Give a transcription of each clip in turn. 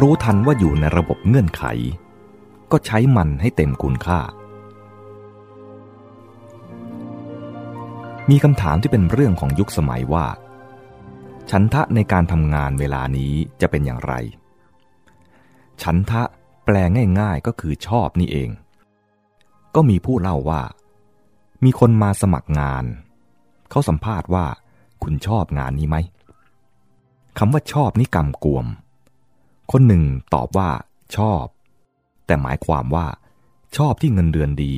รู้ทันว่าอยู่ในระบบเงื่อนไข ก็ใช้มันให้เต็มคุณค่า มีคำถามที่เป็นเรื่องของยุคสมัยว่า ฉันทะในการทำงานเวลานี้จะเป็นอย่างไร ฉันทะแปลง่ายๆก็คือชอบนี่เอง ก็มีผู้เล่าว่า มีคนมาสมัครงาน เขาสัมภาษณ์ว่า คุณชอบงานนี้ไหมคำว่าชอบนี่กำกวม คนหนึ่งตอบว่าชอบ แต่หมายความว่า ชอบที่เงินเดือนดี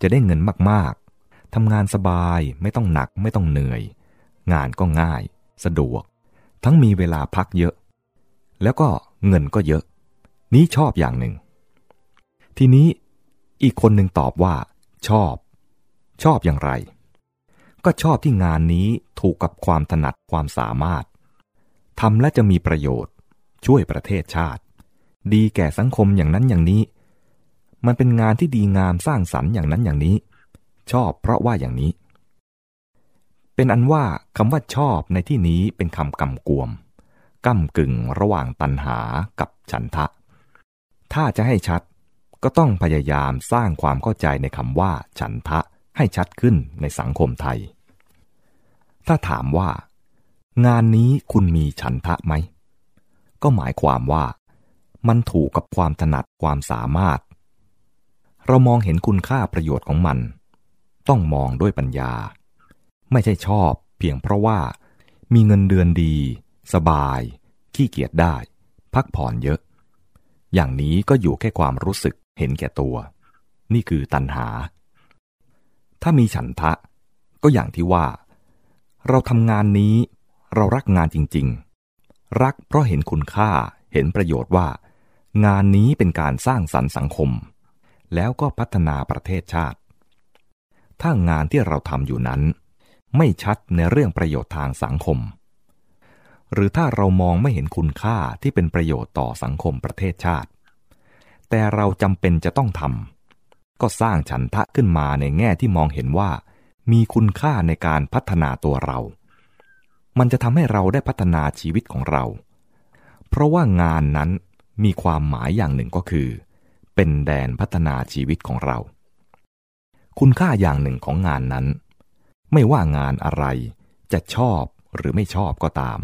จะได้เงินมากๆทำงานสบายไม่ต้องหนักไม่ต้องเหนื่อย งานก็ง่าย สะดวก ทั้งมีเวลาพักเยอะ แล้วก็เงินก็เยอะ นี้ชอบอย่างหนึ่ง ทีนี้อีกคนหนึ่งตอบว่า ชอบ ชอบอย่างไร ก็ชอบที่งานนี้ถูกกับความถนัดความสามารถทำและจะมีประโยชน์ ช่วยประเทศชาติ ดีแก่สังคมอย่างนั้นอย่างนี้ มันเป็นงานที่ดีงามสร้างสรรค์อย่างนั้นอย่างนี้ ชอบเพราะว่าอย่างนี้ เป็นอันว่าคำว่าชอบในที่นี้เป็นคำกำกวมก้ากึ่งระหว่างตัณหากับฉันทะ ถ้าจะให้ชัดก็ต้องพยายามสร้างความเข้าใจในคำว่า ฉันทะให้ชัดขึ้นในสังคมไทย ถ้าถามว่า งานนี้คุณมีฉันทะไหม ก็หมายความว่า มันถูกกับความถนัดความสามารถ เรามองเห็นคุณค่าประโยชน์ของมัน ต้องมองด้วยปัญญา ไม่ใช่ชอบเพียงเพราะว่า มีเงินเดือนดี สบาย ขี้เกียจได้ พักผ่อนเยอะ อย่างนี้ก็อยู่แค่ความรู้สึกเห็นแก่ตัว นี่คือตัณหา ถ้ามีฉันทะ ก็อย่างที่ว่า เราทำงานนี้ เรารักงานจริง ๆ รักเพราะเห็นคุณค่าเห็นประโยชน์ว่า งานนี้เป็นการสร้างสรรค์สังคม แล้วก็พัฒนาประเทศชาติ ถ้างานที่เราทำอยู่นั้น ไม่ชัดในเรื่องประโยชน์ทางสังคม หรือถ้าเรามองไม่เห็นคุณค่าที่เป็นประโยชน์ต่อสังคมประเทศชาติ แต่เราจำเป็นจะต้องทำก็สร้างฉันทะขึ้นมาในแง่ที่มองเห็นว่า มีคุณค่าในการพัฒนาตัวเรา มันจะทำให้เราได้พัฒนาชีวิตของเรา เพราะว่างานนั้นมีความหมายอย่างหนึ่งก็คือ เป็นแดนพัฒนาชีวิตของเรา คุณค่าอย่างหนึ่งของงานนั้น ไม่ว่างานอะไรจะชอบหรือไม่ชอบก็ตาม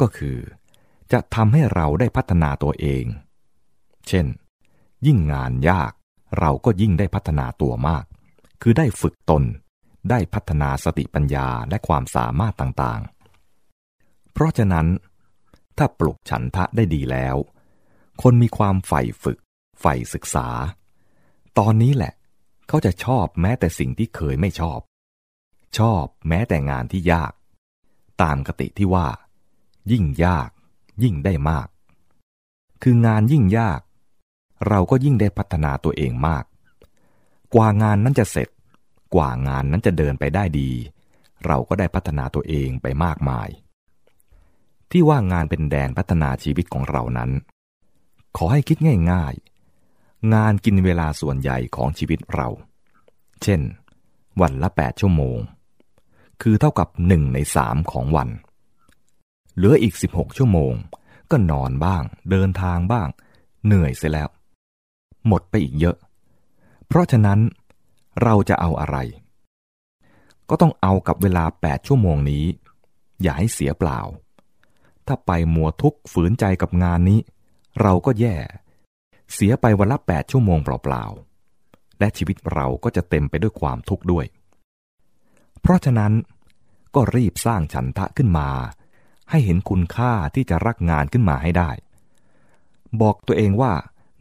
ก็คือ จะทำให้เราได้พัฒนาตัวเอง เช่น ยิ่งงานยากเราก็ยิ่งได้พัฒนาตัวมาก คือได้ฝึกตน ได้พัฒนาสติปัญญาและความสามารถต่าง เพราะฉะนั้น ถ้าปลุกฉันทะได้ดีแล้ว คนมีความใฝ่ฝึก ใฝ่ศึกษา ตอนนี้แหละ เขาจะชอบแม้แต่สิ่งที่เคยไม่ชอบ ชอบแม้แต่งานที่ยาก ตามกติที่ว่า ยิ่งยาก ยิ่งได้มาก คืองานยิ่งยาก เราก็ยิ่งได้พัฒนาตัวเองมาก กว่างานนั้นจะเสร็จ กว่างานนั้นจะเดินไปได้ดี เราก็ได้พัฒนาตัวเองไปมากมาย ที่ว่างานเป็นแดนพัฒนาชีวิตของเรานั้น ขอให้คิดง่ายๆ งานกินเวลาส่วนใหญ่ของชีวิตเรา เช่น วันละ 8 ชั่วโมง คือเท่ากับหนึ่งในสของวัน เหลืออีก 16 ชั่วโมง ก็นอนบ้าง เดินทางบ้าง เหนื่อยเสียแล้ว หมดไปอีกเยอะ เพราะฉะนั้นเราจะเอาอะไร ก็ต้องเอากับเวลา 8 ชั่วโมงนี้ อย่าให้เสียเปล่า ถ้าไปมัวทุกข์ฝืนใจกับงานนี้ เราก็แย่ เสียไปวันละ8ชั่วโมงเปล่าๆ และชีวิตเราก็จะเต็มไปด้วยความทุกข์ด้วย เพราะฉะนั้นก็รีบสร้างฉันทะขึ้นมา ให้เห็นคุณค่าที่จะรักงานขึ้นมาให้ได้ บอกตัวเองว่า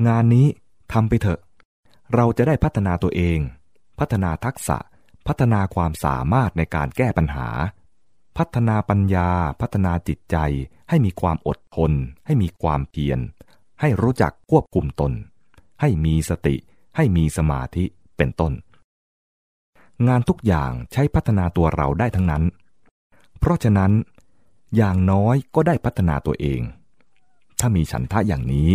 งานนี้ทำไปเถอะ เราจะได้พัฒนาตัวเอง พัฒนาทักษะ พัฒนาความสามารถในการแก้ปัญหา พัฒนาปัญญา พัฒนาจิตใจ ให้มีความอดทน ให้มีความเพียร ให้รู้จักควบคุมตน ให้มีสติ ให้มีสมาธิเป็นต้น งานทุกอย่างใช้พัฒนาตัวเราได้ทั้งนั้น เพราะฉะนั้น อย่างน้อยก็ได้พัฒนาตัวเอง ถ้ามีฉันทะอย่างนี้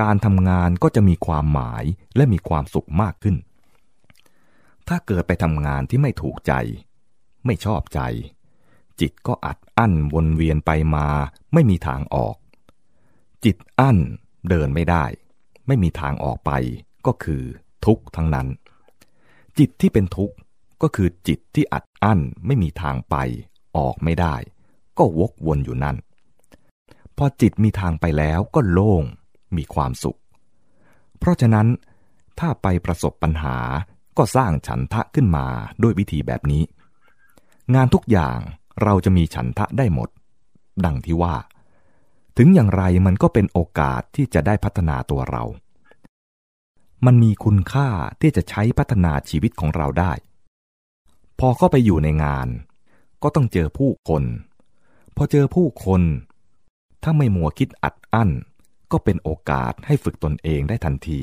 การทำงานก็จะมีความหมายและมีความสุขมากขึ้น ถ้าเกิดไปทำงานที่ไม่ถูกใจ ไม่ชอบใจ จิตก็อัดอั้นวนเวียนไปมาไม่มีทางออก จิตอั้นเดินไม่ได้ ไม่มีทางออกไปก็คือทุกข์ทั้งนั้น จิตที่เป็นทุกข์ก็คือจิตที่อัดอั้นไม่มีทางไปออกไม่ได้ ก็วกวนอยู่นั่น พอจิตมีทางไปแล้วก็โล่งมีความสุข เพราะฉะนั้นถ้าไปประสบปัญหาก็สร้างฉันทะขึ้นมาด้วยวิธีแบบนี้ งานทุกอย่าง เราจะมีฉันทะได้หมด ดังที่ว่า ถึงอย่างไรมันก็เป็นโอกาสที่จะได้พัฒนาตัวเรา มันมีคุณค่าที่จะใช้พัฒนาชีวิตของเราได้ พอเข้าไปอยู่ในงาน ก็ต้องเจอผู้คน พอเจอผู้คน ถ้าไม่มัวคิดอัดอั้น ก็เป็นโอกาสให้ฝึกตนเองได้ทันที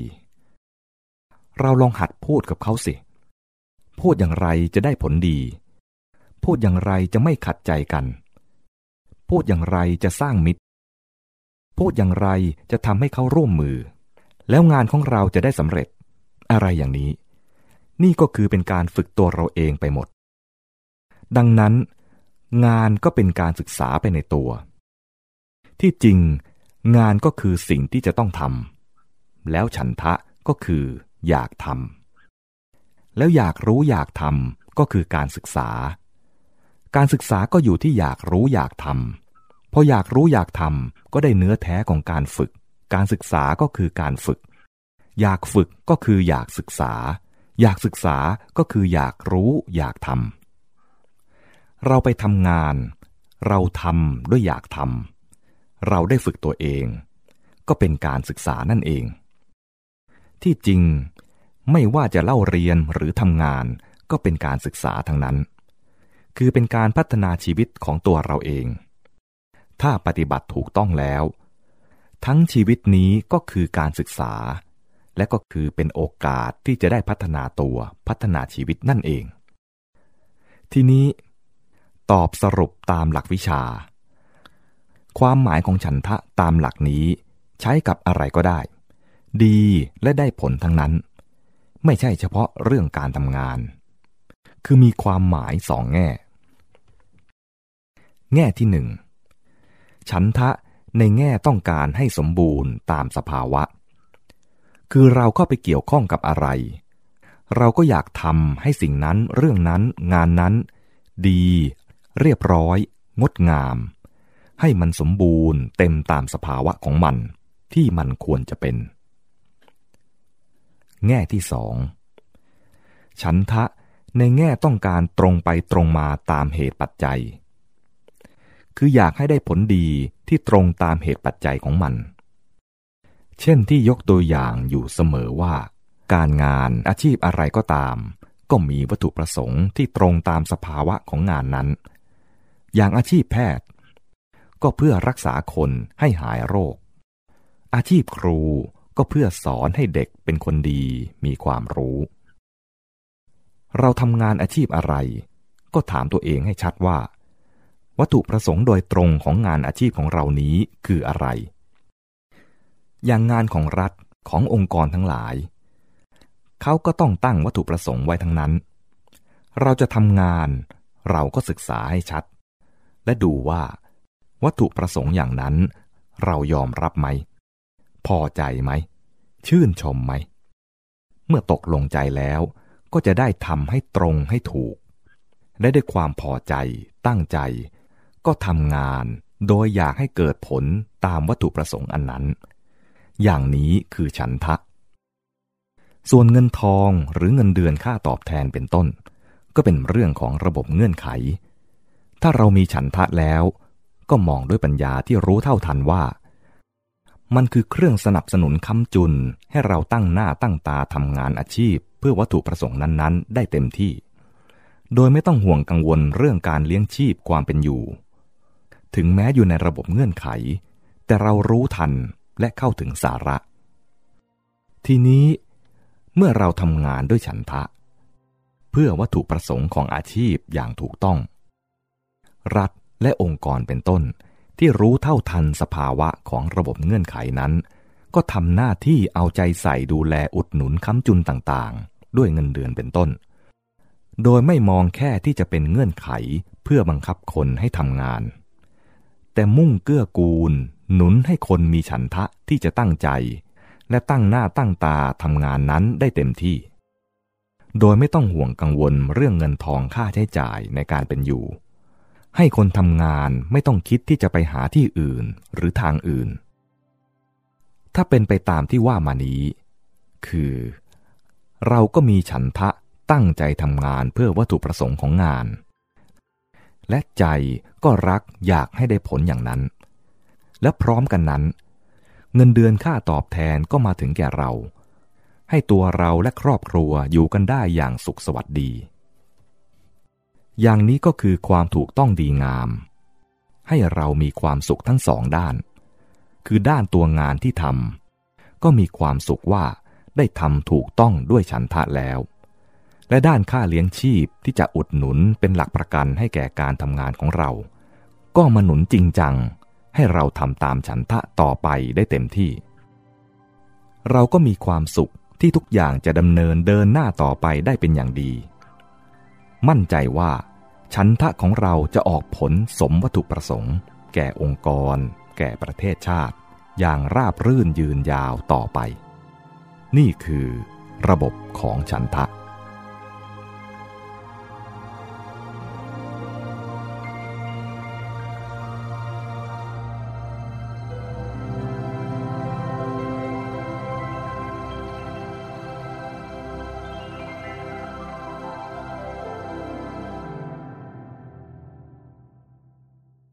เราลองหัดพูดกับเขาสิ พูดอย่างไรจะได้ผลดี พูดอย่างไรจะไม่ขัดใจกัน พูดอย่างไรจะสร้างมิตร พูดอย่างไรจะทำให้เขาร่วมมือ แล้วงานของเราจะได้สำเร็จ อะไรอย่างนี้ นี่ก็คือเป็นการฝึกตัวเราเองไปหมด ดังนั้น งานก็เป็นการศึกษาไปในตัว ที่จริง งานก็คือสิ่งที่จะต้องทำแล้วฉันทะก็คืออยากทำแล้วอยากรู้อยากทำก็คือการศึกษา การศึกษาก็อยู่ที่อยากรู้อยากทำพออยากรู้อยากทำก็ได้เนื้อแท้ของการฝึก การศึกษาก็คือการฝึก อยากฝึกก็คืออยากศึกษา อยากศึกษาก็คืออยากรู้อยากทำเราไปทำงาน เราทำด้วยอยากทำเราได้ฝึกตัวเอง ก็เป็นการศึกษานั่นเอง ที่จริง ไม่ว่าจะเล่าเรียนหรือทำงานก็เป็นการศึกษาทั้งนั้น คือเป็นการพัฒนาชีวิตของตัวเราเอง ถ้าปฏิบัติถูกต้องแล้ว ทั้งชีวิตนี้ก็คือการศึกษา และก็คือเป็นโอกาสที่จะได้พัฒนาตัวพัฒนาชีวิตนั่นเอง ทีนี้ ตอบสรุปตามหลักวิชา ความหมายของฉันทะตามหลักนี้ใช้กับอะไรก็ได้ ดีและได้ผลทั้งนั้น ไม่ใช่เฉพาะเรื่องการทำงาน คือมีความหมายสองแง่ แง่ที่หนึ่งฉันทะในแง่ต้องการให้สมบูรณ์ตามสภาวะ คือเราเข้าไปเกี่ยวข้องกับอะไร เราก็อยากทำให้สิ่งนั้นเรื่องนั้นงานนั้น ดี เรียบร้อย งดงาม ให้มันสมบูรณ์เต็มตามสภาวะของมัน ที่มันควรจะเป็น แง่ที่สองฉันทะในแง่ต้องการตรงไปตรงมาตามเหตุปัจจัย คืออยากให้ได้ผลดีที่ตรงตามเหตุปัจจัยของมัน เช่นที่ยกตัวอย่างอยู่เสมอว่า การงานอาชีพอะไรก็ตาม ก็มีวัตถุประสงค์ที่ตรงตามสภาวะของงานนั้น อย่างอาชีพแพทย์ ก็เพื่อรักษาคนให้หายโรค อาชีพครูก็เพื่อสอนให้เด็กเป็นคนดีมีความรู้ เราทำงานอาชีพอะไร ก็ถามตัวเองให้ชัดว่า วัตถุประสงค์โดยตรงของงานอาชีพของเรานี้คืออะไร อย่างงานของรัฐขององค์กรทั้งหลาย เขาก็ต้องตั้งวัตถุประสงค์ไว้ทั้งนั้น เราจะทำงาน เราก็ศึกษาให้ชัด และดูว่า วัตถุประสงค์อย่างนั้น เรายอมรับไหม พอใจไหม ชื่นชมไหม เมื่อตกลงใจแล้ว ก็จะได้ทำให้ตรงให้ถูกและด้วยความพอใจตั้งใจ ก็ทำงานโดยอยากให้เกิดผลตามวัตถุประสงค์อันนั้น อย่างนี้คือฉันทะ ส่วนเงินทองหรือเงินเดือนค่าตอบแทนเป็นต้น ก็เป็นเรื่องของระบบเงื่อนไข ถ้าเรามีฉันทะแล้ว ก็มองด้วยปัญญาที่รู้เท่าทันว่า มันคือเครื่องสนับสนุนค้ำจุนให้เราตั้งหน้าตั้งตาทำงานอาชีพ เพื่อวัตถุประสงค์นั้น ๆ ได้เต็มที่ โดยไม่ต้องห่วงกังวลเรื่องการเลี้ยงชีพความเป็นอยู่ ถึงแม้อยู่ในระบบเงื่อนไข แต่เรารู้ทันและเข้าถึงสาระ ทีนี้เมื่อเราทำงานด้วยฉันทะ เพื่อวัตถุประสงค์ของอาชีพอย่างถูกต้อง รัฐและองค์กรเป็นต้นที่รู้เท่าทันสภาวะของระบบเงื่อนไขนั้น ก็ทำหน้าที่เอาใจใส่ดูแลอุดหนุนค้ำจุนต่างๆ ด้วยเงินเดือนเป็นต้น โดยไม่มองแค่ที่จะเป็นเงื่อนไขเพื่อบังคับคนให้ทำงาน แต่มุ่งเกื้อกูล หนุนให้คนมีฉันทะที่จะตั้งใจ และตั้งหน้าตั้งตาทำงานนั้นได้เต็มที่ โดยไม่ต้องห่วงกังวลเรื่องเงินทองค่าใช้จ่ายในการเป็นอยู่ ให้คนทำงานไม่ต้องคิดที่จะไปหาที่อื่นหรือทางอื่น ถ้าเป็นไปตามที่ว่ามานี้ คือ เราก็มีฉันทะตั้งใจทำงานเพื่อวัตถุประสงค์ของงาน และใจก็รักอยากให้ได้ผลอย่างนั้น และพร้อมกันนั้น เงินเดือนค่าตอบแทนก็มาถึงแก่เรา ให้ตัวเราและครอบครัวอยู่กันได้อย่างสุขสวัสดี อย่างนี้ก็คือความถูกต้องดีงาม ให้เรามีความสุขทั้งสองด้าน คือด้านตัวงานที่ทำก็มีความสุขว่าได้ทำถูกต้องด้วยฉันทะแล้ว และด้านค่าเลี้ยงชีพที่จะอุดหนุนเป็นหลักประกันให้แก่การทำงานของเรา ก็มาหนุนจริงจัง ให้เราทำตามฉันทะต่อไปได้เต็มที่ เราก็มีความสุขที่ทุกอย่างจะดำเนินเดินหน้าต่อไปได้เป็นอย่างดี มั่นใจว่า ฉันทะของเราจะออกผลสมวัตถุประสงค์ แก่องค์กร แก่ประเทศชาติ อย่างราบรื่นยืนยาวต่อไป นี่คือระบบของฉันทะ